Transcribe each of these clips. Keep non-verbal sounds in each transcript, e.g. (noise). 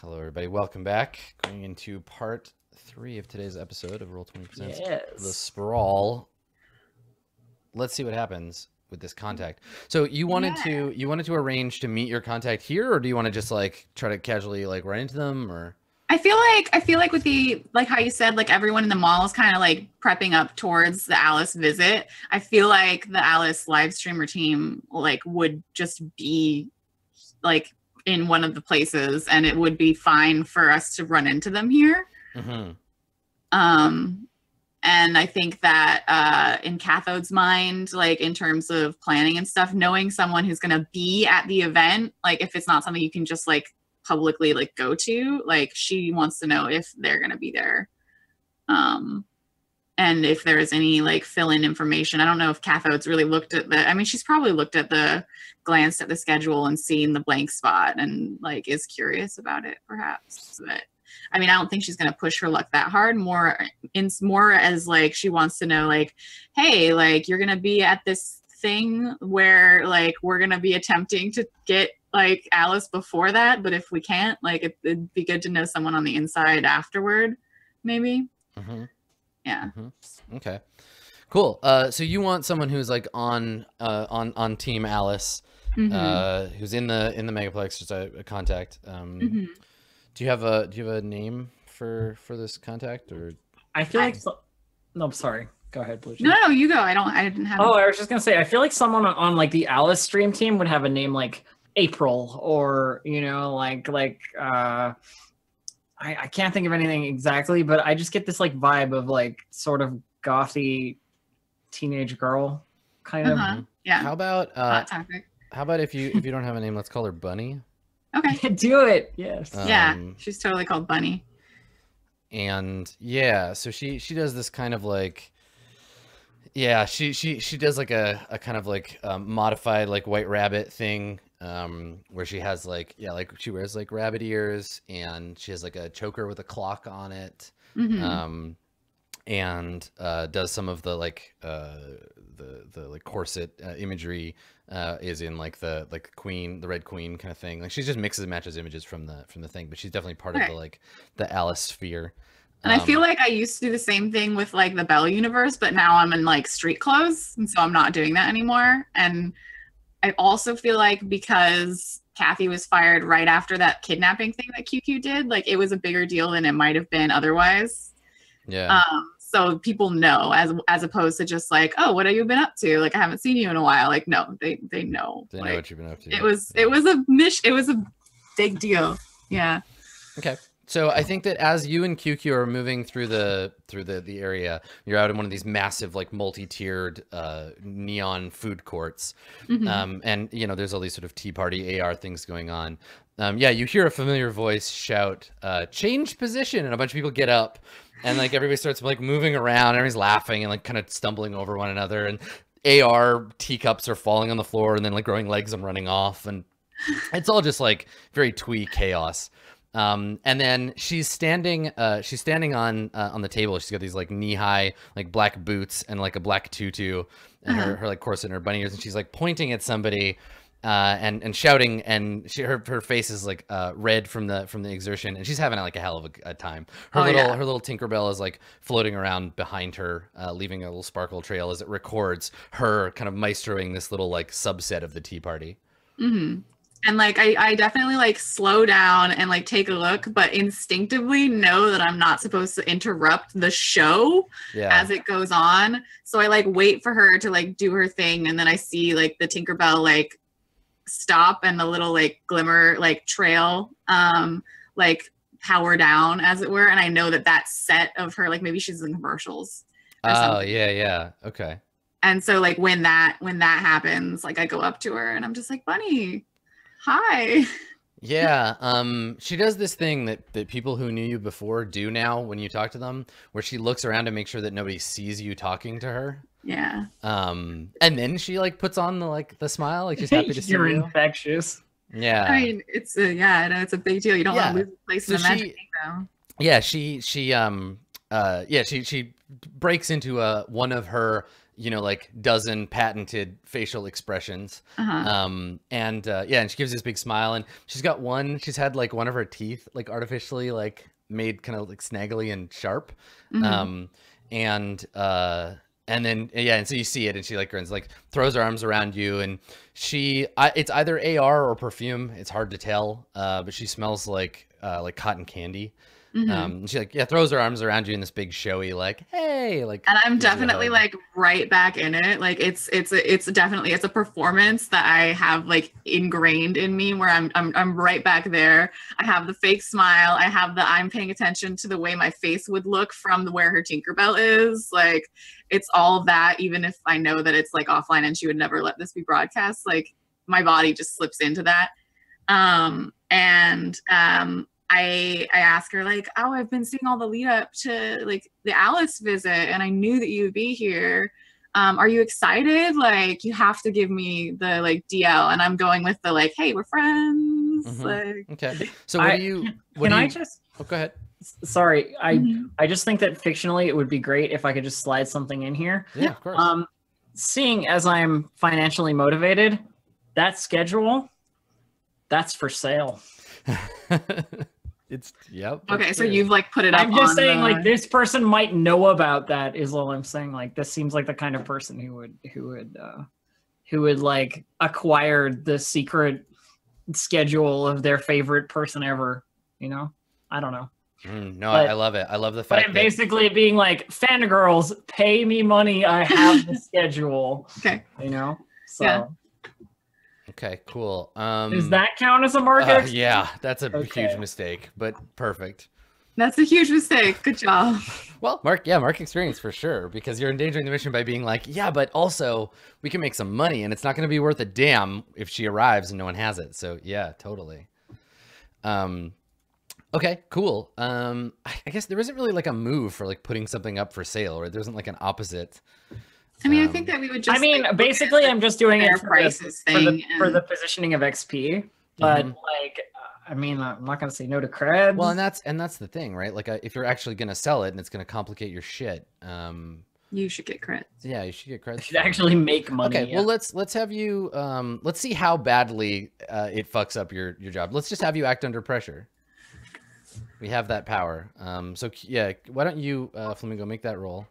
Hello, everybody. Welcome back. Going into part three of today's episode of Roll 20%. Yes. The Sprawl. Let's see what happens with this contact. So you wanted to you wanted to arrange to meet your contact here, or do you want to just like try to casually like run into them, or? I feel like I feel like with the like how you said like everyone in the mall is kind of like prepping up towards the Alice visit. I feel like the Alice live streamer team like would just be like in one of the places and it would be fine for us to run into them here. Mhm. Um and I think that uh in Cathode's mind like in terms of planning and stuff knowing someone who's going to be at the event like if it's not something you can just like publicly like go to like she wants to know if they're going to be there um and if there's any like fill-in information i don't know if cathode's really looked at the i mean she's probably looked at the glanced at the schedule and seen the blank spot and like is curious about it perhaps but i mean i don't think she's going to push her luck that hard more in more as like she wants to know like hey like you're going to be at this thing where like we're going to be attempting to get like Alice before that, but if we can't, like it, would be good to know someone on the inside afterward, maybe. Mhm. Yeah. Okay. Cool. Uh, so you want someone who's like on uh on on Team Alice, Mhm. uh, who's in the in the megaplex, just a, a contact. Um, Mhm. do you have a do you have a name for for this contact or? I feel I- like so- no, I'm sorry. Go ahead, Blue. No, no, you go. I don't. I didn't have. Oh, I was just gonna say, I feel like someone on, on like the Alice stream team would have a name like April, or you know, like like uh, I I can't think of anything exactly, but I just get this like vibe of like sort of gothy teenage girl kind Uh-huh. Yeah. How about uh, Hot topic. how about if you if you don't have a name, let's call her Bunny. Okay. (laughs) Do it, yes. yeah, Um, she's totally called Bunny. and yeah so she she does this kind of like yeah she she she does like a, a kind of like um, modified like white rabbit thing um where she has like yeah like she wears like rabbit ears and she has like a choker with a clock on it Mhm. um and uh does some of the like uh the the like corset uh, imagery uh is in like the like queen the red queen kind of thing like she just mixes and matches images from the from the thing but she's definitely part of the like the alice sphere and I feel Um, like I used to do the same thing with like the Bell universe, but now I'm in like street clothes, and so I'm not doing that anymore. And I also feel like because Kathy was fired right after that kidnapping thing that QQ did, like it was a bigger deal than it might have been otherwise. yeah Um, so people know as as opposed to just like, oh, what have you been up to? Like I haven't seen you in a while. Like no, they they know. they know what you've been up to it was it was a mission. It was a big deal. Yeah. okay so i think that as you and qq are moving through the through the the area you're out in one of these massive like multi-tiered uh neon food courts. Mhm. um, and you know there's all these sort of tea party ar things going on. Um, yeah you hear a familiar voice shout uh, change position and a bunch of people get up and like everybody starts like moving around everybody's laughing and like kind of stumbling over one another and ar teacups are falling on the floor and then like growing legs and running off and it's all just like very twee chaos um, and then she's standing uh, she's standing on uh, on the table. She's got these like knee-high like black boots and like a black tutu and her, Uh-huh. her like corset and her bunny ears. And she's like pointing at somebody uh, and and shouting. And she her, her face is like uh, red from the from the exertion. And she's having like a hell of a, a time. Her Oh, little yeah. her little tinkerbell is like floating around behind her uh, leaving a little sparkle trail as it records her kind of maestroing this little like subset of the tea party. Hmm And like I, I definitely like slow down and like take a look, but instinctively know that I'm not supposed to interrupt the show yeah as it goes on. So I like wait for her to like do her thing, and then I see like the Tinkerbell like stop and the little like glimmer like trail um like power down as it were, and I know that that set of her like maybe she's in commercials. oh something. yeah yeah okay And so like when that when that happens, like I go up to her and I'm just like, Bunny, hi. Yeah, um, she does this thing that that people who knew you before do now when you talk to them, where she looks around to make sure that nobody sees you talking to her. Yeah. Um, and then she like puts on the like the smile, like she's (laughs) happy to see You're you. infectious. Yeah, I mean, it's a yeah, I know it's a big deal. You don't Yeah. want to lose a place So in the magic she- kingdom. yeah. She she um uh yeah she she breaks into uh one of her you know, like dozen patented facial expressions. Uh-huh. Um, and uh, yeah, and she gives this big smile, and she's got one. She's had like one of her teeth like artificially like made kind of like snaggly and sharp. Mhm. Um, and uh, and then yeah, and so you see it, and she like grins, like throws her arms around you, and she, I, it's either AR or perfume. It's hard to tell, uh, but she smells like uh, like cotton candy. Mhm. Um, she like yeah throws her arms around you in this big showy like hey like and I'm gives you a definitely like right back in it. Like it's it's it's definitely it's a performance that I have like ingrained in me where I'm I'm I'm right back there. I have the fake smile. I have the I'm paying attention to the way my face would look from the where her Tinkerbell is. Like it's all that. Even if I know that it's like offline and she would never let this be broadcast, like my body just slips into that. Um and um I I ask her like, oh, I've been seeing all the lead up to like the Alice visit, and I knew that you would be here. Um, are you excited? Like, you have to give me the like DL, and I'm going with the like, hey, we're friends. Mhm. Like, okay (laughs) so what I- do you what Can do I just? oh, go ahead Sorry, I mhm. I just think that fictionally it would be great if I could just slide something in here. yeah of course Um, seeing as I'm financially motivated, that schedule, that's for sale. (laughs) it's yep okay, so true. you've like put it up. I'm just on saying, the- like this person might know about that. Is all I'm saying. Like this seems like the kind of person who would who would uh, who would like acquire the secret schedule of their favorite person ever. You know, I don't know. Mm, no but- I, I love it i love the fact I'm that basically being like, fangirls, pay me money. I have the (laughs) schedule. okay, You know. So Yeah. Okay cool um does that count as a uh, market? yeah that's a Okay. huge mistake but perfect that's a huge mistake. Good job. (laughs) Well, Mark, yeah, Mark experience for sure, because you're endangering the mission by being like, yeah, but also we can make some money and it's not going to be worth a damn if she arrives and no one has it. So yeah, totally. Um, okay, cool. Um, I I guess there isn't really like a move for like putting something up for sale, or there isn't like an opposite. I mean, I Um, think that we would just. I mean, like, basically, I'm just doing fair it for the, prices for thing. the, for the positioning of XP. But Mhm. like, I mean, I'm not gonna say no to creds. Well, and that's and that's the thing, right? Like, uh, if you're actually going to sell it and it's going to complicate your shit, um, you should get credit. yeah, you should get I (laughs) You should actually make money. Okay, well let's let's have you um let's see how badly uh, it fucks up your your job. Let's just have you act under pressure. We have that power. Um so yeah, why don't you uh Flamingo make that roll?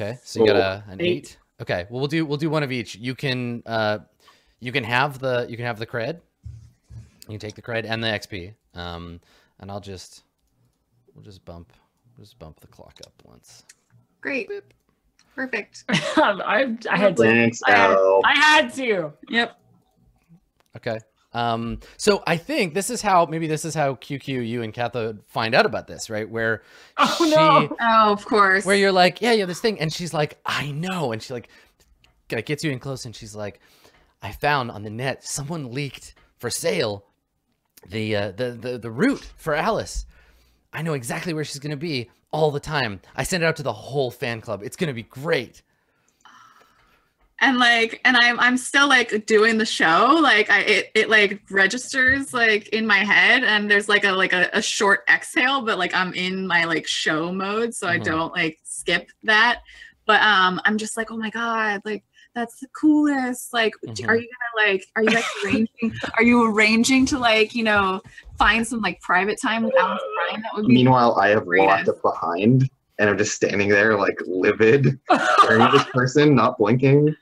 Okay. So you got a an 8. Eight. Okay. Well, we'll do we'll do one of each. You can uh you can have the you can have the cred. You can take the cred and the XP. Um and I'll just we'll just bump we'll just bump the clock up once. Great. Perfect. I, I had to. Thanks, I had, I had to. Yep. Okay. Um, so I think this is how maybe this is how QQ you and Cathode find out about this, right? Where (laughs) Oh, she, no. Oh, of course. where you're like, yeah, yeah, this thing, and she's like, I know, and she like, like gets you in close, and she's like, I found on the net someone leaked for sale the uh, the the the route for Alice. I know exactly where she's gonna be all the time. I send it out to the whole fan club. It's gonna be great. And like and i'm i'm still like doing the show like i it, it like registers like in my head and there's like a like a, a short exhale but like i'm in my like show mode so i Mhm. don't like skip that but um i'm just like oh my god like that's the coolest like d- are you gonna like are you like arranging are you arranging to like you know find some like private time with alice Prime? that would be Meanwhile, I have Greatest. locked up behind, and I'm just standing there, like livid, staring at this person, not blinking.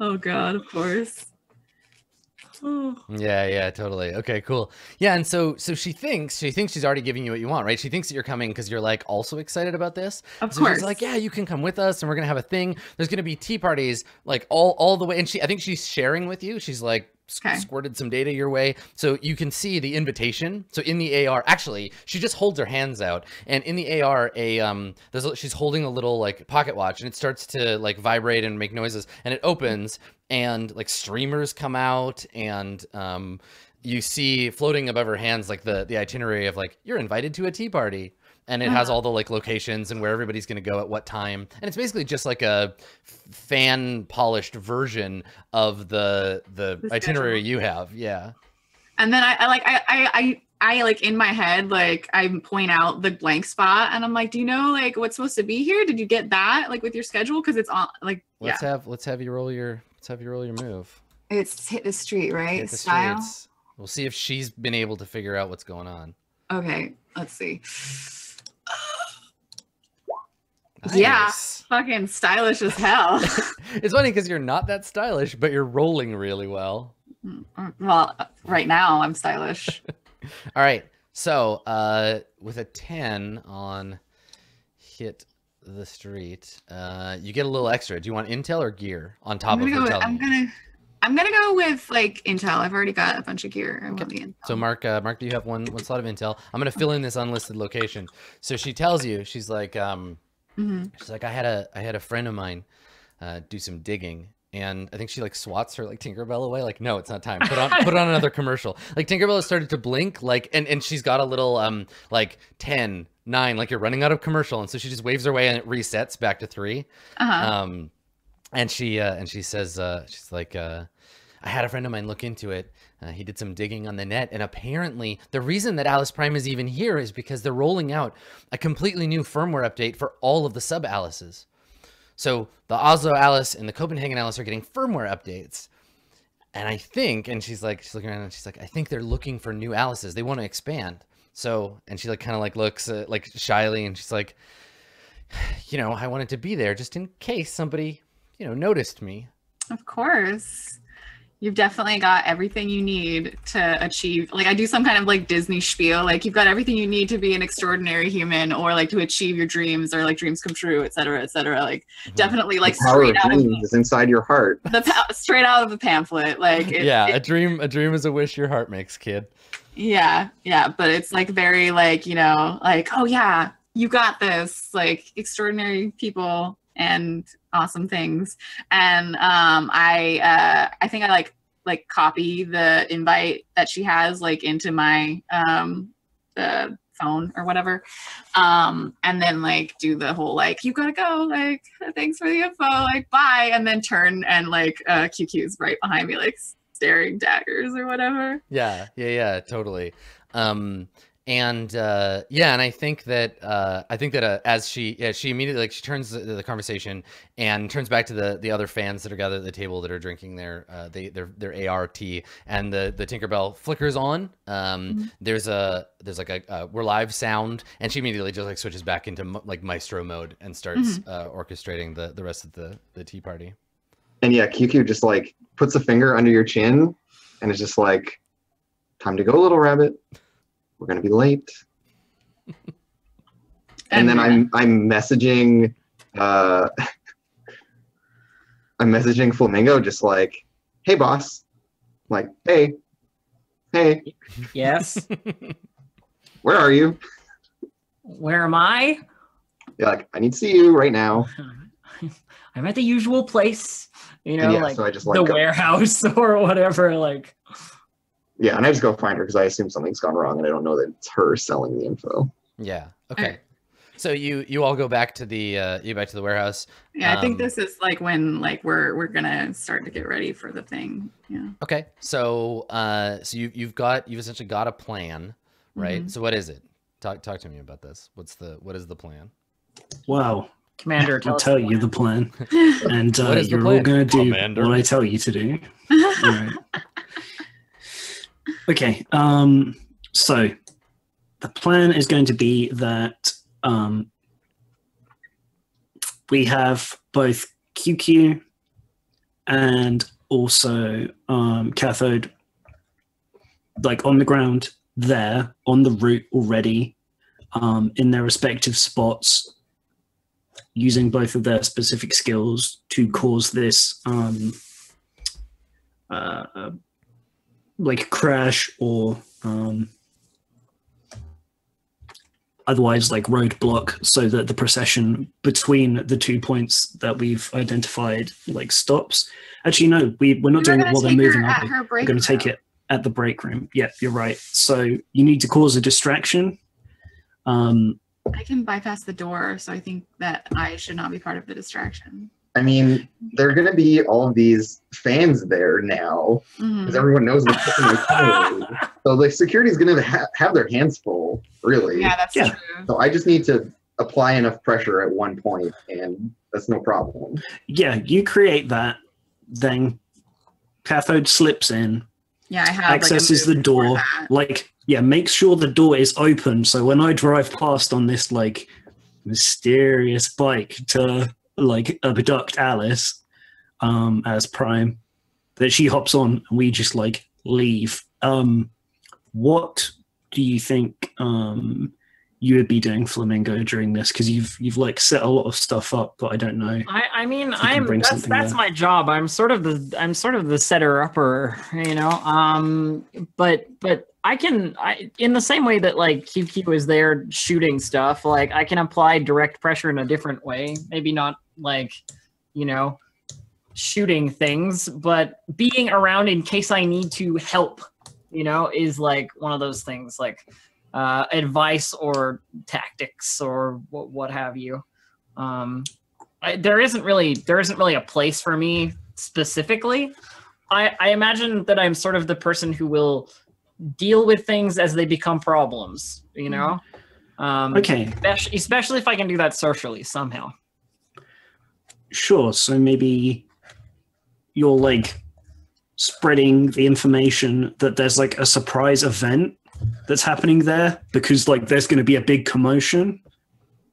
oh god of course Yeah, yeah, totally. Okay, cool. Yeah, and so so she thinks she thinks she's already giving you what you want, right? She thinks that you're coming because you're like also excited about this. of So course she's like, yeah, you can come with us, and we're gonna have a thing. There's gonna be tea parties like all all the way, and she I think she's sharing with you. She's like s- Okay. squirted some data your way, so you can see the invitation. So in the AR, actually, she just holds her hands out, and in the AR, a um, there's a, she's holding a little like pocket watch, and it starts to like vibrate and make noises, and it opens, and like streamers come out, and um, you see floating above her hands like the the itinerary of like you're invited to a tea party and it has Uh-huh. all the like locations and where everybody's going to go at what time and it's basically just like a fan polished version of the the, The itinerary schedule. you have yeah and then I, I like I, I I I like in my head, like I point out the blank spot and I'm like, do you know like what's supposed to be here? Did you get that like with your schedule? Because it's on like Let's yeah, have let's have you roll your let's have you roll your move. it's hit the street, right? Hit the Style. streets. We'll see if she's been able to figure out what's going on. Okay, let's see. Yeah. Fucking stylish as hell. (laughs) It's funny because you're not that stylish, but you're rolling really well. well, right now I'm stylish. (laughs) All right. So, uh, with a 10 on hit the street, uh, you get a little extra. Do you want intel or gear on top of gonna, her go with, I'm gonna I'm gonna go with like intel. I've already got a bunch of gear. I want the intel. So, Mark, uh, Mark, do you have one one slot of intel? I'm gonna fill in this unlisted location. So she tells you, she's like, um, Mhm. she's like, I had a I had a friend of mine uh, do some digging. And I think she like swats her like Tinkerbell away. Like, no, it's not time. Put on put on another commercial. (laughs) Like Tinkerbell has started to blink, like and, and she's got a little um like ten nine. like you're running out of commercial. And so she just waves her way and it resets back to three. Uh-huh. Um, and she uh, and she says uh, she's like, uh, I had a friend of mine look into it. Uh, he did some digging on the net, and apparently the reason that Alice Prime is even here is because they're rolling out a completely new firmware update for all of the sub Alices. So the Oslo Alice and the Copenhagen Alice are getting firmware updates. And I think, and she's like, she's looking around and she's like, I think they're looking for new Alices. They want to expand. So, and she like kind of like looks uh, like shyly, and she's like, you know, I wanted to be there just in case somebody, you know, noticed me. Of course. You've definitely got everything you need to achieve. Like, I do some kind of like Disney spiel. Like, you've got everything you need to be an extraordinary human or like to achieve your dreams or like dreams come true, et cetera, et cetera. Like, mm-hmm. definitely like the power of straight out of dreams is inside your heart. the pa- straight out of the pamphlet. Like, it, yeah, it- a dream, a dream is a wish your heart makes, kid. yeah, yeah. But it's like very like you know, like oh yeah, you got this. Like extraordinary people and awesome things. And um, I uh, I think I like like copy the invite that she has like into my um the phone or whatever um and then like do the whole like you gotta go like thanks for the info like bye and then turn and like uh qq's right behind me like staring daggers or whatever Yeah, yeah, yeah, totally. Um, and uh, yeah, and I think that uh, I think that uh, as she yeah, she immediately like she turns the, the conversation and turns back to the the other fans that are gathered at the table that are drinking their uh, they, their their ART and the the Tinkerbell flickers on. Um, Mhm. There's a there's like a uh, we're live sound, and she immediately just like switches back into mo- like maestro mode and starts uh, orchestrating the the rest of the the tea party. And yeah, QQ just like puts a finger under your chin and is just like, time to go, little rabbit. We're gonna be late. (laughs) And then I'm I'm messaging uh (laughs) I'm messaging Flamingo just like, hey boss. Like, hey, hey, Yes. (laughs) where are you? Where am I? You're like, I need to see you right now. I'm at the usual place. You know, yeah, like so I just the go- warehouse or whatever. Like, Yeah, and I just go find her because I assume something's gone wrong and I don't know that it's her selling the info. Yeah. Okay. right. So you you all go back to the uh, you back to the warehouse. yeah i think um, this is like when like we're we're gonna start to get ready for the thing yeah Okay, so uh, so you you've got you've essentially got a plan, right? Mhm. So what is it? Talk talk to me about this. What's the what is the plan? Wow. Commander, tell I'll tell the you the plan, (laughs) and uh, What is the you're all going to do Commander? what I tell you to do. (laughs) Right. Okay. Um. So, the plan is going to be that um, we have both QQ and also um, cathode, like on the ground there on the route already, um, in their respective spots, using both of their specific skills to cause this um, uh, like crash or um, otherwise like roadblock so that the procession between the two points that we've identified like stops. Actually no we, we're not We were doing it while they're moving are at we? her we're going to take it at the break room. Yep you're right. So you need to cause a distraction. Um, I can bypass the door, so I think that I should not be part of the distraction. I mean, there are going to be all of these fans there now because mm-hmm. everyone knows what's happening. (laughs) So the security is going to ha- have their hands full, really. Yeah, that's Yeah. true. So I just need to apply enough pressure at one point, and that's no problem. Yeah, you create that, then cathode slips in, Yeah, I have. like, a accesses move the door. that. Like, yeah, make sure the door is open. So when I drive past on this like mysterious bike to like abduct Alice um as Prime, that she hops on and we just like leave. Um what do you think um you would be doing flamingo during this because you've you've like set a lot of stuff up but i don't know I, I mean, If you can I'm that's that's there. my job. I'm sort of the I'm sort of the setter upper, you know. Um, but but I can I in the same way that like QQ is there shooting stuff. Like I can apply direct pressure in a different way. Maybe not like you know shooting things, but being around in case I need to help. You know, is like one of those things like uh, advice or tactics or what, what have you. Um, I, there isn't really there isn't really a place for me specifically. I, I imagine that I'm sort of the person who will deal with things as they become problems. You know, um, okay especially, especially if I can do that socially somehow. Sure. So maybe you're like spreading the information that there's like a surprise event that's happening there because like there's going to be a big commotion.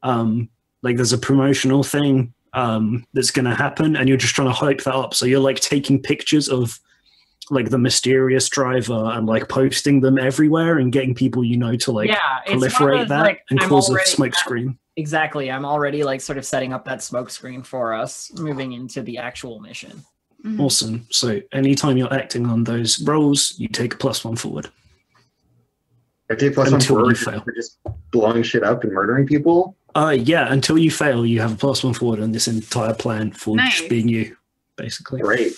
Um, like there's a promotional thing um, that's going to happen, and you're just trying to hype that up. So you're like taking pictures of like the mysterious driver and like posting them everywhere and getting people you know to like yeah, it's one of proliferate that like, and I'm cause a already- smoke screen. Exactly. I'm already like sort of setting up that smoke screen for us moving into the actual mission. Mhm. Awesome. So anytime you're acting on those roles, you take a plus one forward. I take plus one Until you forward fail. for just blowing shit up and murdering people. Uh, yeah, until you fail, you have a plus one forward on this entire plan for Nice. being you, basically. Great.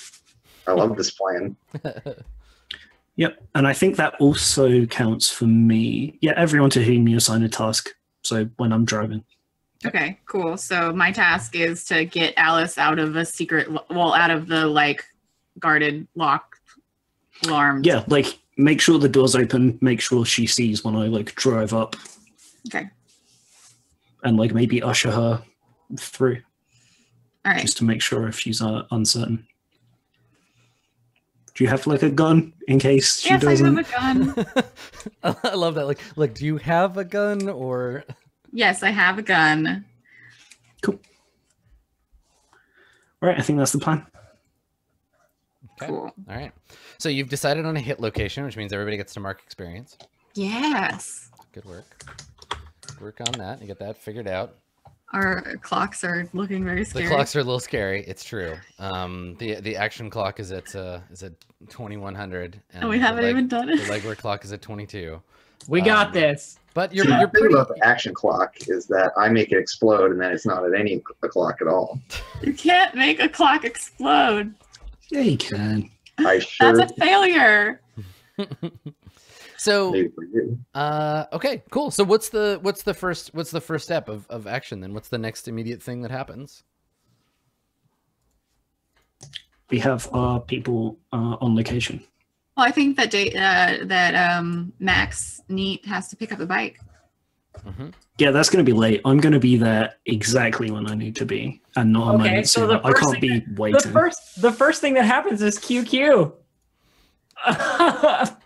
I love this plan. (laughs) Yep. And I think that also counts for me. Yeah, everyone to whom you assign a task. So when I'm driving. Okay, cool. So my task is to get Alice out of a secret, well, out of the like guarded lock alarm. Yeah, like make sure the door's open, make sure she sees when I like drive up Okay. and like maybe usher her through All right. just to make sure if she's uh, uncertain. Do you have like a gun in case she Yes, doesn't? have a gun. (laughs) I love that. Like, like, do you have a gun or? Yes, I have a gun. Cool. All right, I think that's the plan. Okay. Cool. All right. So you've decided on a hit location, which means everybody gets to mark experience. Yes. Good work. Good work on that. You get that figured out. Our clocks are looking very scary. The scary. clocks are a little scary. It's true. Um, the the action clock is at uh, is at twenty one hundred, and we haven't even done it. the it. legwork clock is at twenty two. We got Um, this. But you're See, the you're thing pretty. about the action clock is that I make it explode and then it's not at any o'clock at all. You can't make a clock explode. Yeah, you can. (laughs) I sure That's a failure. (laughs) So do for you. uh, okay, cool. So what's the what's the first what's the first step of, of action then? What's the next immediate thing that happens? We have our people uh, on location. Well, I think that da- uh, that um, Max Neat has to pick up the bike. hmm Yeah, that's going to be late. I'm going to be there exactly when I need to be, and not a Okay, moment so the I first can't thing be waiting. The first the first thing that happens is QQ. (laughs) (laughs)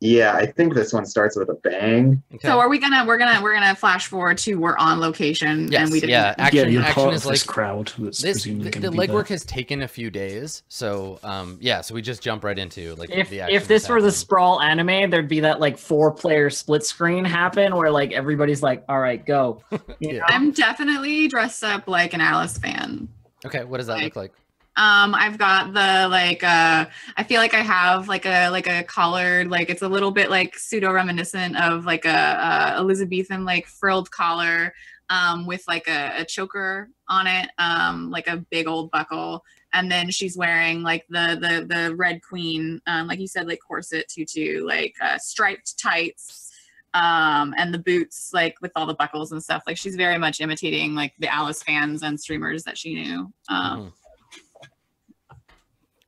Yeah, I think this one starts with a bang. Okay. So are we gonna we're gonna we're gonna flash forward to we're on location Yes, and we didn't yeah, yeah, action you're action part is of this like crowd that's this presumably the, the to be there. legwork has taken a few days so um yeah so we just jump right into like if the action if this that's were the sprawl anime, there'd be that like four player split screen happen where like everybody's like, all right, go. (laughs) Yeah. I'm definitely dressed up like an Alice fan. okay what does that look like Um, I've got the like uh I feel like I have like a like a collared like it's a little bit like pseudo reminiscent of like a, a Elizabethan like frilled collar um with like a, a choker on it um like a big old buckle. And then she's wearing like the the the red queen um like you said like corset tutu like uh, striped tights um and the boots like with all the buckles and stuff. Like she's very much imitating like the alice fans and streamers that she knew. Um Mhm.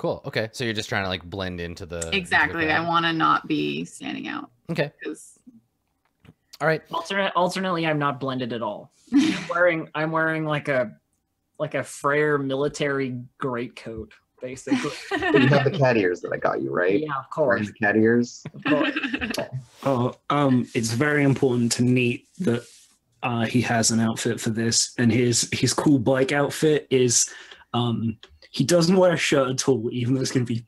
Cool. Okay. So you're just trying to like blend into the into the exactly i want to not be standing out Okay. because All right. Alternate, alternately, I'm not blended at all. (laughs) I'm wearing, I'm wearing like a, like a Freyr military greatcoat, basically. (laughs) you have the cat ears that I got you, right? yeah, of Wearing course. the cat ears. Of course. (laughs) Oh, um, it's very important to Neat that uh, he has an outfit for this, and his his cool bike outfit is um, he doesn't wear a shirt at all, even though it's going to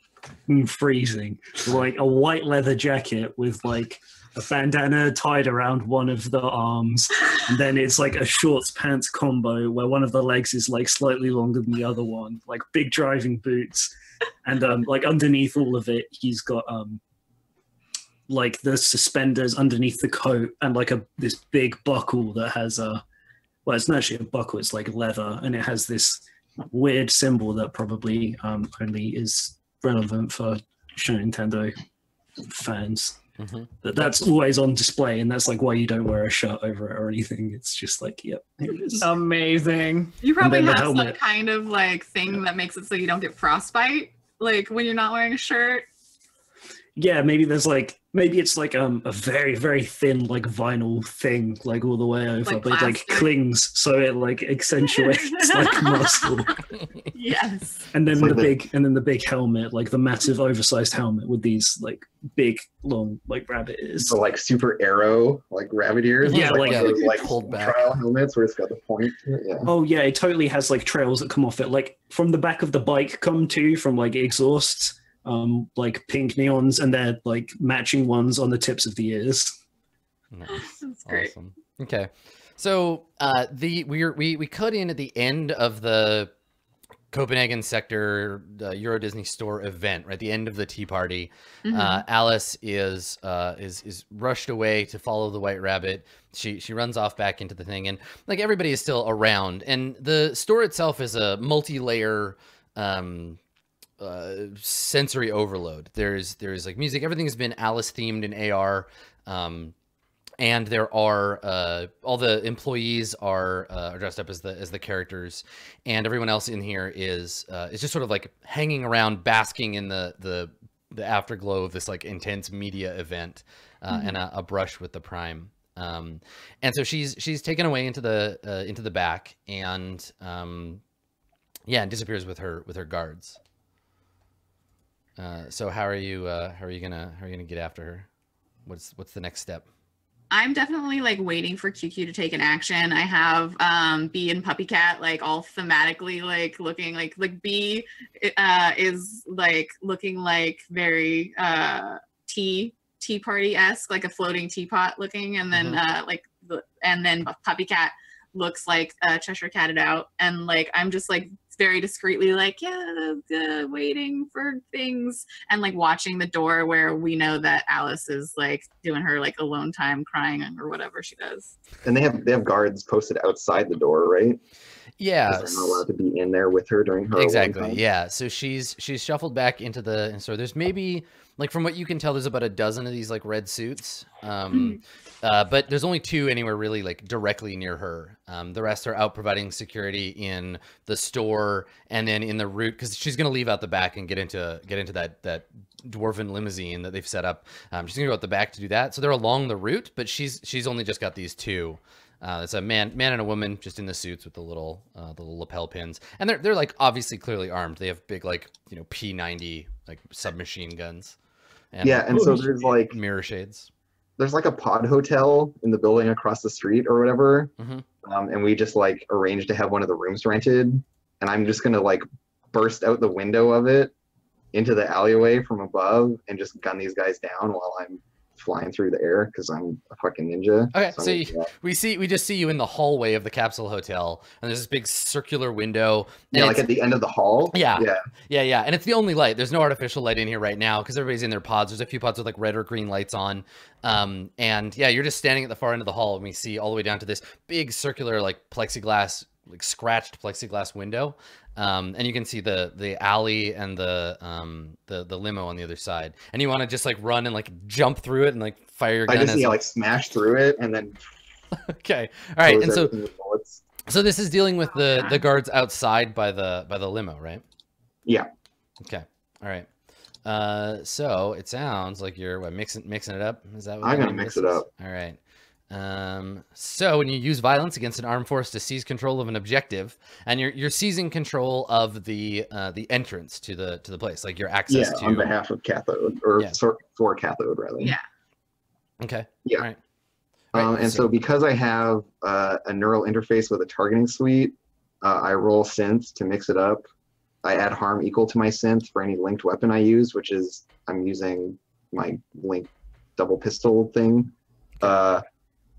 be freezing. Like a white leather jacket with like a bandana tied around one of the arms, and then it's like a shorts pants combo where one of the legs is like slightly longer than the other one, like big driving boots, and um, like underneath all of it, he's got um like the suspenders underneath the coat and like a this big buckle that has a well it's not actually a buckle it's like leather. And it has this weird symbol that probably um, only is relevant for Show Nintendo fans. Mhm. that that's always on display and that's like why you don't wear a shirt over it or anything. It's just like yep here it is. Amazing. you probably have some kind of like thing that makes it so you don't get frostbite like when you're not wearing a shirt yeah maybe there's like maybe it's like um a very very thin like vinyl thing like all the way over Like but it like clings so it like (laughs) accentuates like muscle yes and then like the the- big and then the big helmet like the massive oversized helmet with these like big long like rabbit ears So like super arrow, like rabbit ears. Yeah, It's like- one of those, yeah, like pulled back. trial helmets where it's got the point. Yeah. oh yeah it totally has like trails that come off it like from the back of the bike come to from like exhausts um like pink neons and they're like matching ones on the tips of the ears Nice. that's great Awesome. Okay. So uh, the we're, we we cut in at the end of the Copenhagen sector uh, Euro Disney store event, right? The end of the tea party. Mhm. Uh, Alice is uh, is is rushed away to follow the White Rabbit. She she runs off back into the thing, and like everybody is still around. And the store itself is a multi-layer um, uh, sensory overload. There's there's like music. Everything has been Alice themed in AR. Um, and there are uh, all the employees are, uh, are dressed up as the as the characters, and everyone else in here is uh, is just sort of like hanging around, basking in the the the afterglow of this like intense media event, uh, and a, a brush with the prime. Um, and so she's she's taken away into the uh, into the back, and um, yeah, and disappears with her with her guards. Uh, so how are you uh, how are you gonna how are you gonna get after her? What's what's the next step? I'm definitely like waiting for QQ to take an action. I have um B and Puppy Cat like all thematically like looking like like B uh is like looking like very uh tea tea party esque like a floating teapot looking and then uh like and then Puppy Cat looks like uh, Cheshire Catted out and like I'm just like very discreetly like yeah uh, waiting for things and like watching the door where we know that Alice is like doing her like alone time crying or whatever she does. And they have they have guards posted outside the door, right? Yeah, 'Cause They're not allowed to be in there with her during her exactly. Yeah, so she's she's shuffled back into the And so there's maybe like from what you can tell, there's about a dozen of these like red suits. Um, uh, but there's only two anywhere really like directly near her. Um, the rest are out providing security in the store and then in the route because she's gonna leave out the back and get into get into that that dwarven limousine that they've set up. Um, she's gonna go out the back to do that. So they're along the route, but she's she's only just got these two. Uh, it's a man, man and a woman, just in the suits with the little, uh, the little lapel pins, and they're they're like obviously clearly armed. They have big like you know P ninety like submachine guns, and Yeah, and so there's like mirror shades. there's like a pod hotel in the building across the street or whatever. Mhm. Um, and we just like arranged to have one of the rooms rented. And I'm just gonna like burst out the window of it into the alleyway from above and just gun these guys down while I'm flying through the air because I'm a fucking ninja. Okay, I'm so you- We see we just see you in the hallway of the capsule hotel, and there's this big circular window. And yeah, like at the end of the hall. Yeah. Yeah. Yeah, yeah, and it's the only light. There's no artificial light in here right now because everybody's in their pods. There's a few pods with like red or green lights on, um, and yeah, you're just standing at the far end of the hall, and we see all the way down to this big circular like plexiglass, like scratched plexiglass window, um, and you can see the the alley and the um the the limo on the other side. And you want to just like run and like jump through it and like fire your I gun. just as yeah, a- (laughs) like smash through it and then okay, all right. And so everything with bullets. so this is dealing with the the guards outside by the by the limo, right? Yeah. Okay. All right. Uh, so it sounds like you're what mixing mixing it up. Is that what I'm gonna mix it up. All right. Um, so when you use violence against an armed force to seize control of an objective, and you're you're seizing control of the uh, the entrance to the to the place, like your access Yeah, to. on behalf of cathode or Yeah. sort for cathode rather. Yeah. Okay. Yeah. All right. Right, Um, and so- so because I have uh, a neural interface with a targeting suite, uh, I roll synth to mix it up. I add harm equal to my synth for any linked weapon I use, which is I'm using my link double pistol thing. Uh,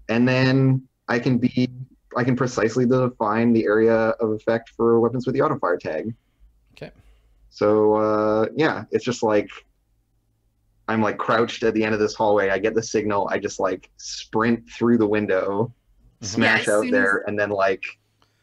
and then I can be I can precisely define the area of effect for weapons with the auto fire tag. Okay. So uh, yeah, it's just like I'm like crouched at the end of this hallway. I get the signal. I just like sprint through the window, Mhm. smash Yeah, out soon there, and then like,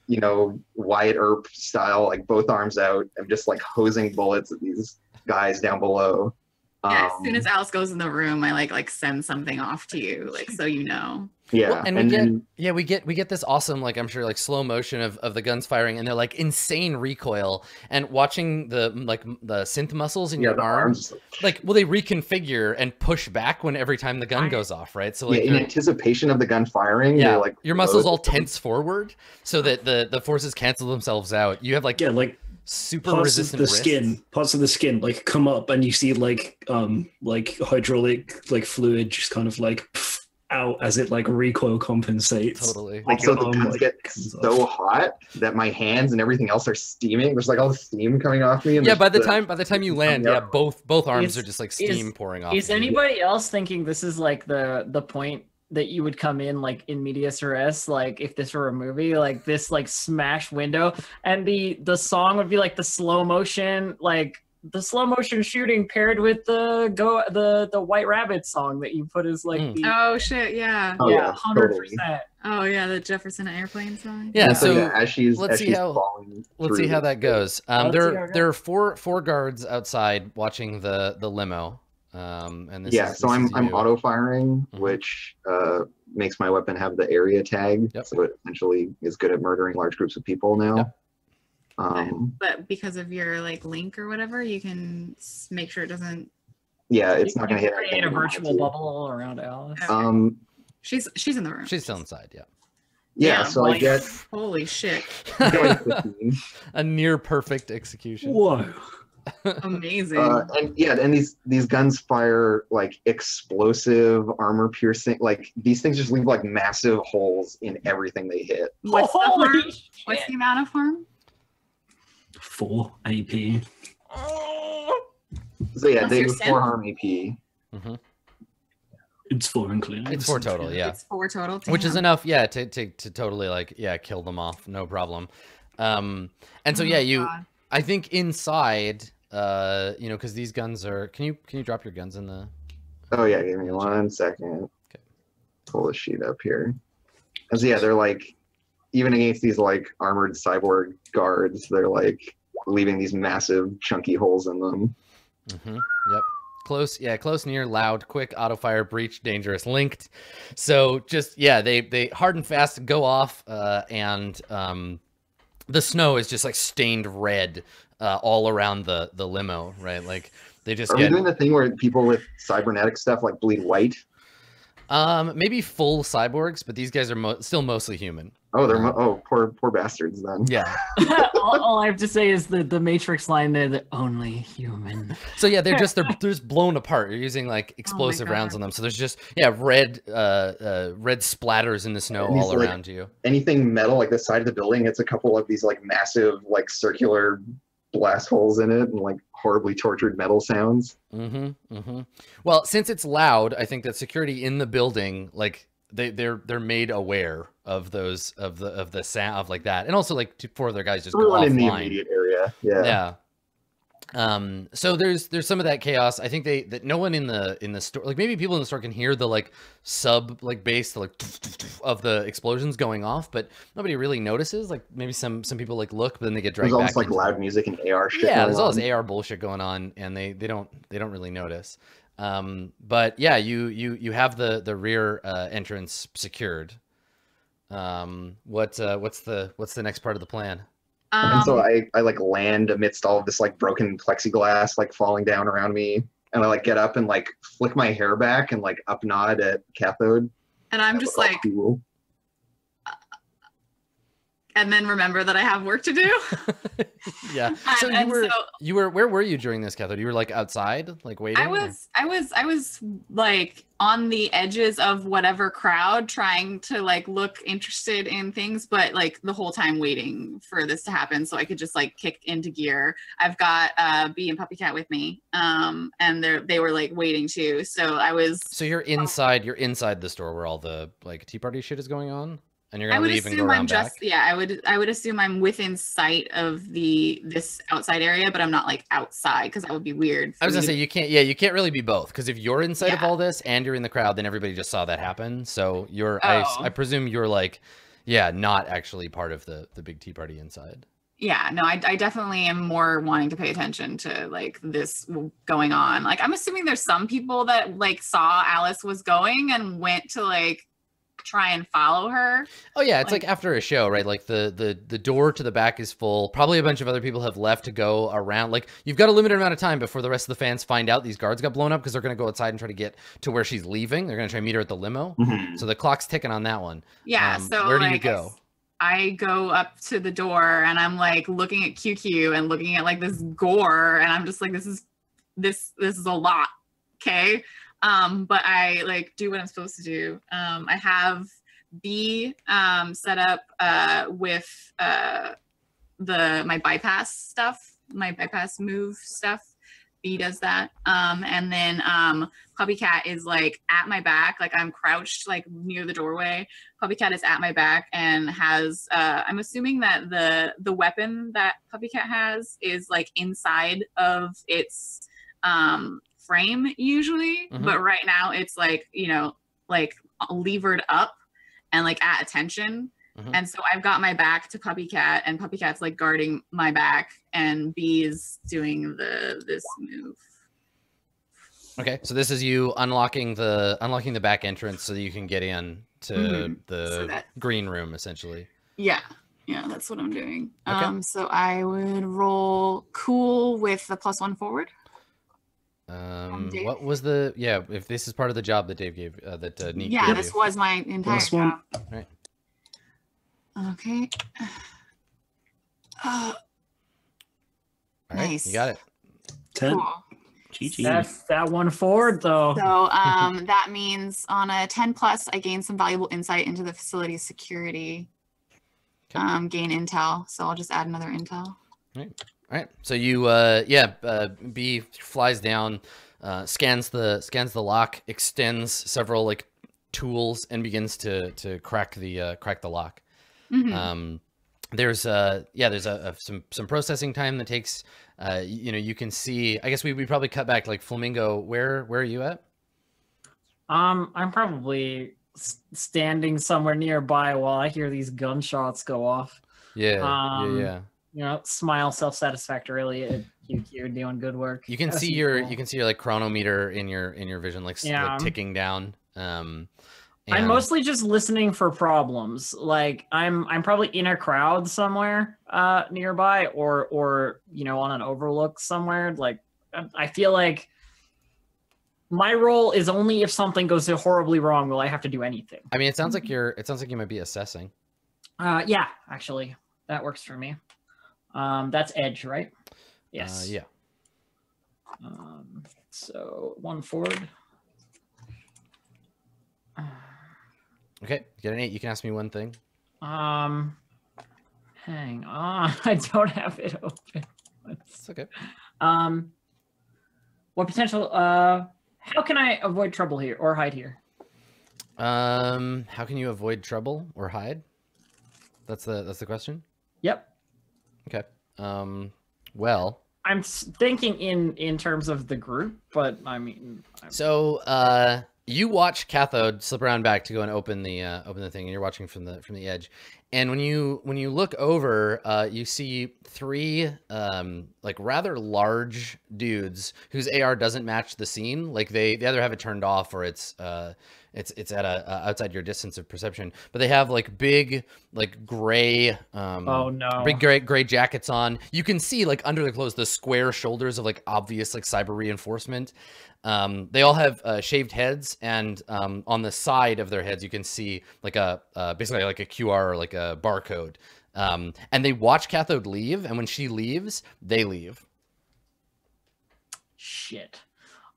you know, Wyatt Earp style, like both arms out. I'm just like hosing bullets at these guys down below. Yeah, as soon Um, as Alice goes in the room, I like like send something off to you, like so you know. Yeah, Well, and and, we get- then Yeah, we get we get this awesome, like I'm sure, like slow motion of, of the guns firing, and they're like insane recoil. And watching the like the synth muscles in yeah, your arms, arms. like will they reconfigure and push back when every time the gun Right. goes off, right? So Yeah, in anticipation of the gun firing, yeah, like your muscles all tense forward so that the the forces cancel themselves out. You have like Yeah, like super parts of resistant the wrists. skin, parts of the skin, like come up, and you see like um like hydraulic like fluid just kind of like pff, out as it like recoil compensates. Totally. Like also your the um, guns like, get so off. hot that my hands and everything else are steaming. There's like all the steam coming off me. And Yeah, by the time by the time you land, yeah, up. both both arms Is- are just like is- steam pouring off. Is of you. anybody else thinking this is like the the point that you would come in like in medias res, like if this were a movie, like this like smash window, and the the song would be like the slow motion, like the slow motion shooting paired with the go the the White Rabbit song that you put as like Mm. the Oh shit, yeah. Oh, yeah yeah, hundred totally. percent. Oh yeah, the Jefferson airplane song. Yeah, And so, so yeah, as she's let's as see she's how- falling Let's see how that goes. Um, Let's there, there are four four guards outside watching the the limo. Um, and this yeah, is, so this I'm is I'm auto firing, Mhm. which uh, makes my weapon have the area tag, Yep. so it essentially is good at murdering large groups of people now. Yep. Um, But because of your like link or whatever, you can make sure it doesn't. yeah, it's not gonna hit. create anything a I want it virtual bubble all around Alice. Um, She's she's in the room. She's still inside. Yeah, yeah, Yeah, so I like- get, Holy shit! I get like 15. a near perfect execution. Whoa. Amazing. Uh, and yeah, and these these guns fire like explosive armor piercing. Like these things just leave like massive holes in everything they hit. What's the Holy harm? shit. What's the amount of harm? Four AP. So yeah, Plus they your do synth? four harm AP. hmm It's four including. It's four total. Yeah, It's four total. which is enough. Yeah, to, to to totally like yeah kill them off, no problem. Um, and so Oh yeah, you. God. I think inside, uh, you know, because these guns are. Can you can you drop your guns in the? Oh yeah, give me one second. Okay. Pull the sheet up here. And so yeah, they're like even against these like armored cyborg guards, they're like leaving these massive chunky holes in them. hmm Yep. Close, yeah, close, near, loud, quick, auto fire, breach, dangerous, linked. So just yeah, they they hard and fast go off, uh, and um, the snow is just like stained red uh, all around the the limo, right? Like they just Are we doing the thing where people with cybernetic stuff like bleed white? um maybe full cyborgs, but these guys are mo- still mostly human. Oh, they're mo- oh poor poor bastards then. Yeah. (laughs) (laughs) all, all I have to say is the the Matrix line there that only human. So yeah, they're just they're, (laughs) they're just blown apart. You're using like explosive rounds on them. So there's just yeah red uh, uh red splatters in the snow all like, around you. Anything metal like the side of the building, it's a couple of these like massive like circular blast holes in it and like horribly tortured metal sounds. Mm-hmm. Mm-hmm. Well, since it's loud, I think that security in the building, like they they're they're made aware of those of the of the sound of like that, and also like two, four other guys just go Everyone in the offline. immediate area. Yeah. Yeah. Um. So there's there's some of that chaos. I think they that no one in the in the store like maybe people in the store can hear the like sub like bass the like of the explosions going off, but nobody really notices. Like maybe some some people like look, but then they get dragged There's almost like loud music and AR shit. yeah, there's all this AR bullshit going on, and they they don't they don't really notice. Um, but yeah, you you you have the the rear uh, entrance secured. Um, what uh, what's the what's the next part of the plan? And so Um, I, I like land amidst all of this like broken plexiglass like falling down around me. And I like get up and like flick my hair back and like up nod at cathode. and I'm just like, cool. And then remember that I have work to do. (laughs) yeah. (laughs) So And- you were so- you were where were you during this, Cathode? You were like outside, like waiting. I or- was I was I was like on the edges of whatever crowd trying to like look interested in things but like the whole time waiting for this to happen so I could just like kick into gear. I've got uh B and Puppy Cat with me. Um and they they were like waiting too. So I was So you're inside. You're inside the store where all the like tea party shit is going on, and you're I gonna would leave and go assume around I'm back. just yeah, I would I would assume I'm within sight of the this outside area, but I'm not like outside because that would be weird. I was gonna say you can't. Yeah, you can't really be both because if you're inside of all this and you're in the crowd, then everybody just saw that happen. So you're. I, Oh. I presume you're like, yeah, not actually part of the the big tea party inside. yeah no I, I definitely am more wanting to pay attention to like this going on like i'm assuming there's some people that like saw alice was going and went to like try and follow her Oh yeah, it's like, Like- after a show, right? Like the the the door to the back is full. Probably a bunch of other people have left to go around. Like you've got a limited amount of time before the rest of the fans find out these guards got blown up because they're gonna go outside and try to get to where she's leaving. They're gonna try and meet her at the limo. Mhm. So the clock's ticking on that one. yeah Um, so where do you like, I go? s- I go up to the door and i'm like looking at qq and looking at like this gore and i'm just like this is this this is a lot okay um but i like do what i'm supposed to do. Um i have b um set up uh with uh the my bypass stuff my bypass move stuff. B does that. Um and then um puppy cat is like at my back. Like i'm crouched like near the doorway. Puppy cat is at my back and has uh i'm assuming that the the weapon that puppy cat has is like inside of its um frame usually Mhm. but right now it's like you know like levered up and like at attention Mhm. and so i've got my back to puppy cat and puppy cat's like guarding my back and b is doing the this move Okay, so this is you unlocking the unlocking the back entrance so that you can get in to Mhm. the So that- green room essentially. Yeah, yeah, that's what I'm doing. Okay. Um, so I would roll cool with the plus one forward. Um, what was the yeah? If this is part of the job that Dave gave, uh, that uh, Neat yeah, gave this you. was my entire Plus one. job. Right. Okay. Uh, All right, nice. you got it. Ten. cool. GG. That's that one forward though. So um, (laughs) that means on a 10 plus, I gain some valuable insight into the facility's security. Okay. Um, gain intel. So I'll just add another intel. All right, so you uh, yeah, uh, B flies down, uh, scans the scans the lock, extends several like tools, and begins to to crack the uh, crack the lock. Mhm. um there's uh yeah there's a, a some some processing time that takes uh you know you can see i guess we, we probably cut back like flamingo where where are you at Um, I'm probably standing somewhere nearby while I hear these gunshots go off. yeah Um, yeah yeah You know, smile self-satisfactorily at you. You're doing good work. you can see your usual. you can see your like chronometer in your in your vision like, s- like ticking down um I'm mostly just listening for problems. Like I'm I'm probably in a crowd somewhere uh nearby or or you know on an overlook somewhere. Like I- I feel like my role is only if something goes horribly wrong will I have to do anything. i mean it sounds like you're it sounds like you might be assessing Uh yeah, actually. That works for me. Um that's edge, right? Yes. uh, yeah Um so one forward. okay get an eight you can ask me one thing Um hang on. (laughs) I don't have it open. it's okay Um, what potential? Uh, how can I avoid trouble here or hide here? um how can you avoid trouble or hide that's the that's the question Yep, okay um well I'm thinking in in terms of the group, but I mean, I'm, So uh you watch Cathode slip around back to go and open the uh, open the thing, and you're watching from the from the edge, and when you when you look over, uh, you see three um, like rather large dudes whose AR doesn't match the scene. Like they they either have it turned off or it's uh, it's it's at a uh, outside your distance of perception. But they have like big like gray um, Oh no. big gray gray jackets on. You can see like under the clothes the square shoulders of like obvious like cyber reinforcement. Um, they all have uh, shaved heads, and um, on the side of their heads you can see like a uh, basically like a QR or like a barcode. Um, and they watch Cathode leave, and when she leaves, they leave. Shit.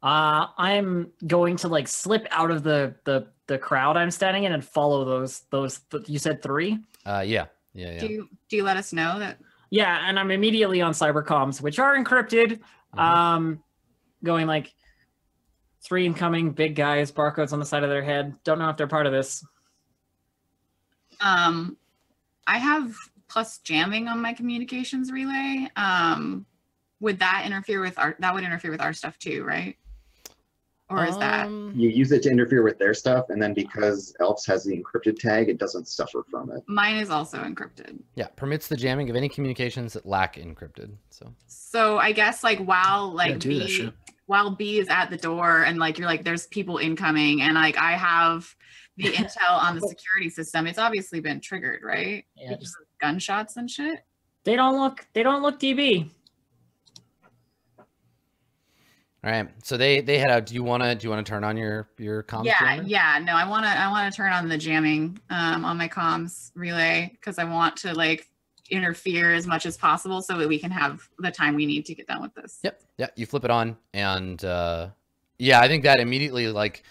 Uh, I'm going to like slip out of the the the crowd I'm standing in and follow those those. Th- you said three. Uh, yeah, yeah, yeah. Do you do you let us know that? Yeah, and I'm immediately on cybercoms, which are encrypted. Mhm. Um, going like three incoming, big guys, barcodes on the side of their head. Don't know if they're part of this. Um, I have plus jamming on my communications relay. Um, would that interfere with our? That would interfere with our stuff too, right? Or is that? Um, You use it to interfere with their stuff, and then because Elps has the encrypted tag, it doesn't suffer from it. mine is also encrypted? yeah, permits the jamming of any communications that lack encrypted. So So I guess like while Yeah, like that B, while B is at the door and like you're like there's people incoming and like I have the (laughs) intel on the security system. It's obviously been triggered, right? Yeah, just- gunshots and shit. They don't look. They don't look DB. All right, so they they head out. Do you wanna do you wanna turn on your your comms? yeah, jammer? yeah. No, I want to I want to turn on the jamming um on my comms relay because I want to like interfere as much as possible so that we can have the time we need to get done with this. Yep. Yeah. You flip it on, and uh, yeah, I think that immediately like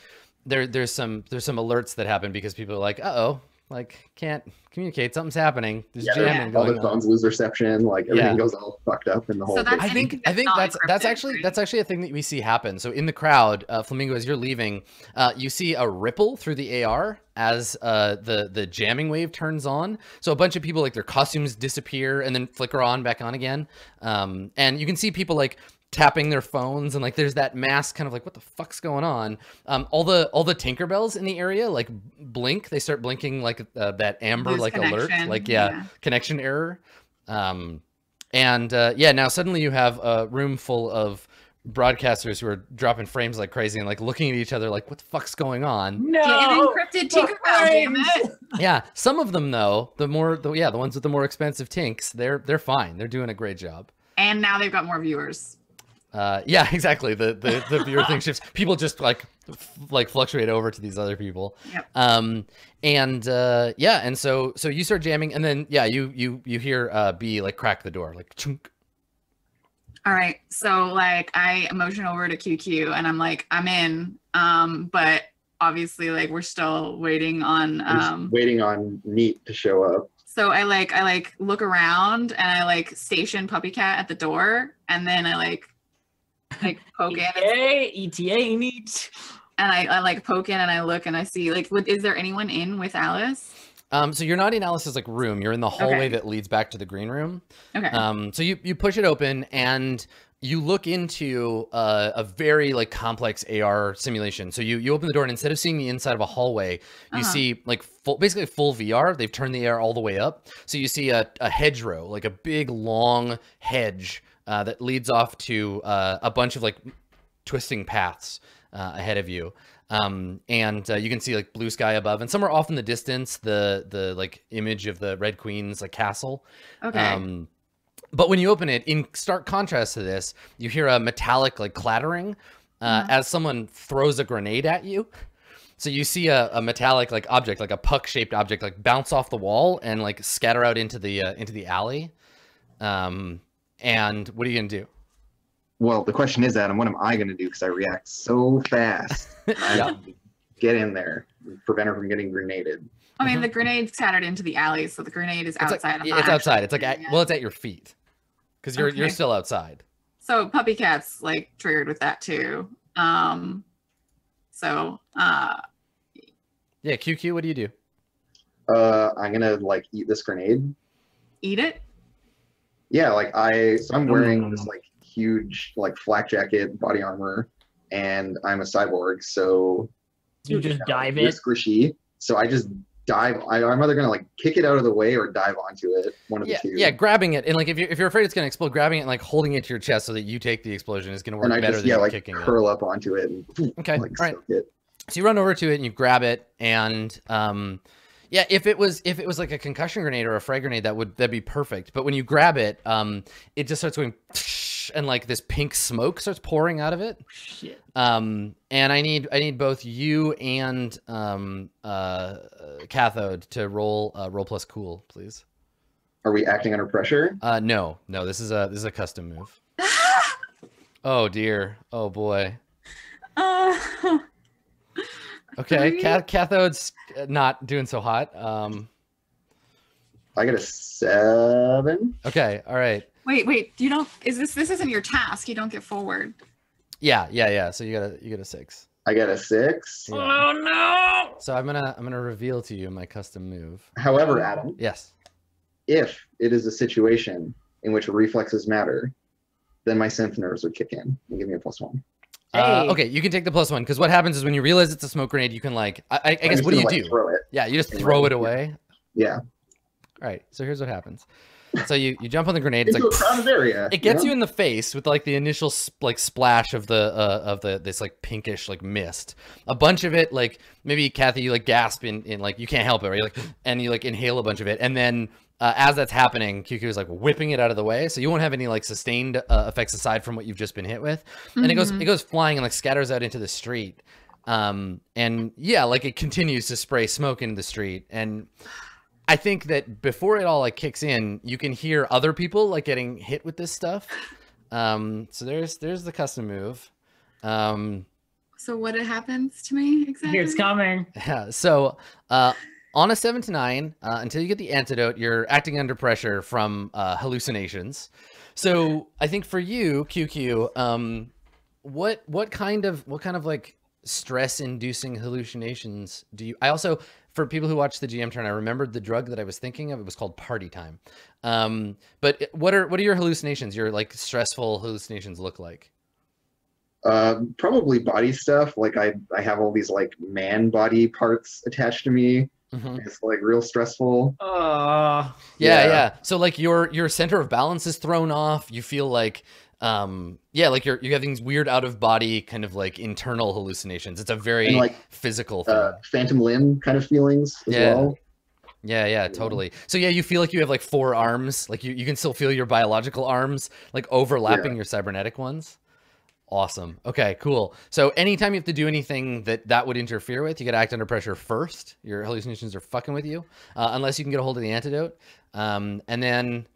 there there's some there's some alerts that happen because people are like, uh oh, like can't communicate, something's happening. There's Yeah, jamming All going the on. phones lose reception, like everything Yeah. goes all fucked up in the whole. So that's- I thing. think I That's think not that's that's actually right? that's actually a thing that we see happen. So in the crowd, uh, Flamingo, as you're leaving, uh, you see a ripple through the AR as uh, the the jamming wave turns on. So a bunch of people like their costumes disappear and then flicker on back on again. Um, and you can see people like tapping their phones and like there's that mass kind of like what the fuck's going on um all the all the tinkerbells in the area like blink they start blinking like uh, that amber Lose like alert like yeah, yeah. connection error um and uh, yeah, now suddenly you have a room full of broadcasters who are dropping frames like crazy and like looking at each other like, what the fuck's going on? No. Get encrypted the Tinkerbell, damn frames! it. (laughs) yeah, some of them though, the more, the, yeah, the ones with the more expensive tinks, they're they're fine. They're doing a great job. And now they've got more viewers. Uh, yeah, (laughs) exactly. The the the viewer thing shifts. People just like f- like fluctuate over to these other people. Yep. Um, and uh, yeah, and so so you start jamming, and then yeah, you you you hear uh B like crack the door, like chunk. All right. So like I motion over to QQ and I'm like, I'm in. Um, but obviously like we're still waiting on um waiting on Neat to show up. so I like I like look around and I like station puppy cat at the door and then I like like poke in and, ETA, ETA neat. and I, I like poke in and I look and I see like what is there anyone in with Alice? Um, so you're not in Alice's like room. You're in the hallway Okay. that leads back to the green room. Okay. Um, so you you push it open and you look into uh, a very like complex AR simulation. So you you open the door and instead of seeing the inside of a hallway, you Uh-huh. see like full basically full VR. They've turned the AR all the way up. So you see a, a hedgerow, like a big long hedge uh, that leads off to uh, a bunch of like twisting paths uh, ahead of you. Um, and uh, you can see like blue sky above, and somewhere off in the distance, the the like image of the Red Queen's like castle. okay. Um, but when you open it, in stark contrast to this, you hear a metallic like clattering uh, Mhm. as someone throws a grenade at you. So you see a, a metallic like object, like a puck-shaped object, like bounce off the wall and like scatter out into the uh, into the alley. Um, and what are you gonna do? Well, the question is, Adam, what am I going to do? Because I react so fast. (laughs) Yeah. get in there, prevent her from getting grenaded. I mean the grenade scattered into the alley, so the grenade is It's outside. I'm yeah, not it's outside. It's like at, well, it's at your feet because you're you're still outside. so puppy cat's like triggered with that too. Um so uh Yeah, QQ. What do you do? Uh, I'm gonna like eat this grenade. eat it. Yeah, like I, so I'm No, no, wearing this like huge like flak jacket, body armor, and I'm a cyborg, so You just dive you're it. squishy. So I just dive. I, I'm either gonna like kick it out of the way or dive onto it. One of Yeah, the two. yeah, grabbing it and like if you're if you're afraid it's gonna explode, grabbing it and like holding it to your chest so that you take the explosion is gonna work and I better just than yeah like kicking it. curl up onto it and Okay, like all right. it. So you run over to it and you grab it, and um, yeah, if it was if it was like a concussion grenade or a frag grenade, that would that'd be perfect. But when you grab it, um, it just starts going, (laughs) and like this pink smoke starts pouring out of it. Shit. Um, and I need I need both you and um uh cathode to roll uh, roll plus cool, please. Are we acting under pressure? Uh, no, no, this is a this is a custom move. (laughs) Oh dear, oh boy. Uh, (laughs) Okay, cath- cathode's not doing so hot. Um, I got a seven. okay, all right. wait, wait. You don't. Is this this isn't your task? You don't get forward. Yeah, yeah, yeah. So you got a you got a six. I got a six. Yeah. Oh no! So I'm gonna I'm gonna reveal to you my custom move. However, Adam, Yes. if it is a situation in which reflexes matter, then my synth nerves would kick in and give me a plus one. Uh, okay, you can take the plus one because what happens is when you realize it's a smoke grenade, you can like I, I, I guess what do you like, do? Throw it. Yeah, you just throw it away. Yeah. All right. So here's what happens. So you you jump on the grenade. It's Into like a crowded area. it gets know? you in the face with like the initial sp- like splash of the uh, of the this like pinkish like mist a bunch of it like maybe kathy you like gasp in, in like you can't help it right You're like and you like inhale a bunch of it and then uh, as that's happening QQ is like whipping it out of the way so you won't have any like sustained uh, effects aside from what you've just been hit with and it goes Mhm. it goes flying and like scatters out into the street um and yeah like it continues to spray smoke into the street and I think that before it all like kicks in, you can hear other people like getting hit with this stuff. Um, so there's there's the custom move. Um, So what it happens to me exactly? Here it's coming. (laughs) yeah. So uh, on a seven to nine, uh, until you get the antidote, you're acting under pressure from uh, hallucinations. So I think for you, QQ, um, what what kind of what kind of like stress inducing hallucinations do you? I also for people who watch the GM turn, I remembered the drug that I was thinking of. It was called Party Time. Um, but what are what are your hallucinations? Your like stressful hallucinations look like? Uh, probably body stuff. Like I, I have all these like man body parts attached to me. Mhm. It's like real stressful. Uh, Yeah, Yeah. yeah. So like your your center of balance is thrown off. You feel like um yeah, like you're you have these weird out of body kind of like internal hallucinations. It's a very And like physical thing. uh, phantom limb kind of feelings as Yeah. well. yeah, yeah, totally. So yeah, you feel like you have like four arms. Like you, you can still feel your biological arms like overlapping your cybernetic ones. Awesome. Okay, cool. So anytime you have to do anything that that would interfere with, you got to act under pressure first. Your hallucinations are fucking with you, uh, unless you can get a hold of the antidote. Um, and then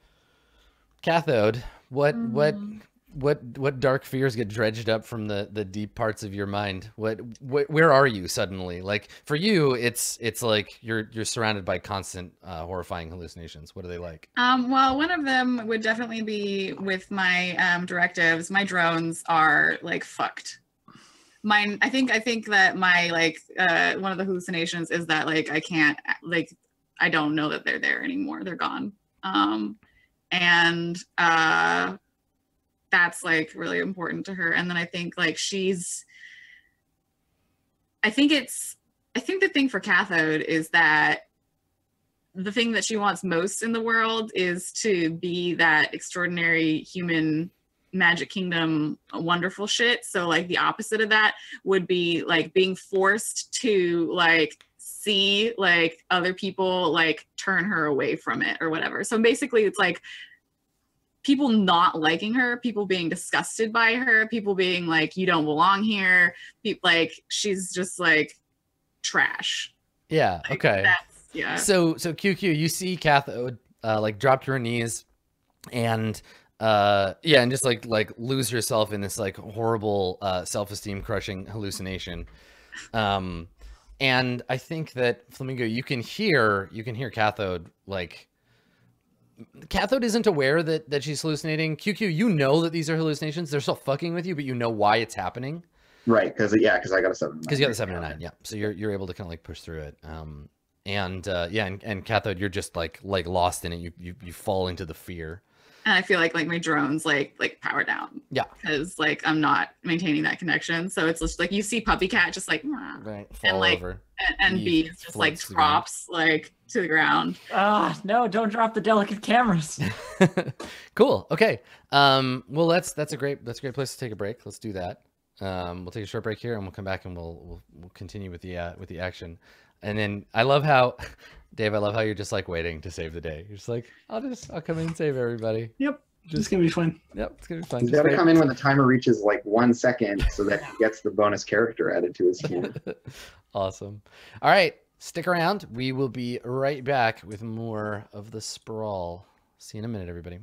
cathode. What what Mhm. what what what dark fears get dredged up from the the deep parts of your mind? What, what where are you suddenly? Like for you, it's it's like you're you're surrounded by constant uh, horrifying hallucinations. What are they like? Um, well, one of them would definitely be with my um, directives. My drones are like fucked. Mine, I think, I think that my like uh, one of the hallucinations is that like I can't like I don't know that they're there anymore. They're gone. Um, and uh, that's like really important to her. And then I think like she's. I think it's. I think the thing for cathode is that the thing that she wants most in the world is to be that extraordinary human magic kingdom wonderful shit so like the opposite of that would be like being forced to like see like other people like turn her away from it or whatever so basically it's like people not liking her people being disgusted by her people being like you don't belong here people like she's just like trash Yeah. Like, Okay. yeah So so QQ, you see cathode uh, like drop to her knees, and uh yeah, and just like like lose yourself in this like horrible uh self-esteem crushing hallucination. Um, and I think that Flamingo, you can hear you can hear cathode like. Cathode isn't aware that that she's hallucinating. QQ, you know that these are hallucinations. They're still fucking with you, but you know why it's happening Right, because yeah, because I got a seven. because you got the seven and nine yeah so you're you're able to kind of like push through it um and uh yeah and, and cathode you're just like like lost in it you, you you fall into the fear and I feel like like my drones like like power down. Yeah. Because like I'm not maintaining that connection, so it's just like you see puppy cat just like "Meow," Right. Fall like, over. and, and He bees just like floats to drops like to the ground. Ah, no, don't drop the delicate cameras. (laughs) cool. Okay. Um, well, that's that's a great that's a great place to take a break. Let's do that. Um, we'll take a short break here, and we'll come back and we'll we'll, we'll continue with the uh, with the action. And then I love how, (laughs) Dave, I love how you're just like waiting to save the day. You're just like, I'll just I'll come in and save everybody. Yep. It's gonna be fine. Yep, it's gonna be fun. He's Just got to wait. come in when the timer reaches like one second so that he gets the bonus character added to his team. (laughs) awesome. All right, stick around. We will be right back with more of the sprawl. See you in a minute, everybody.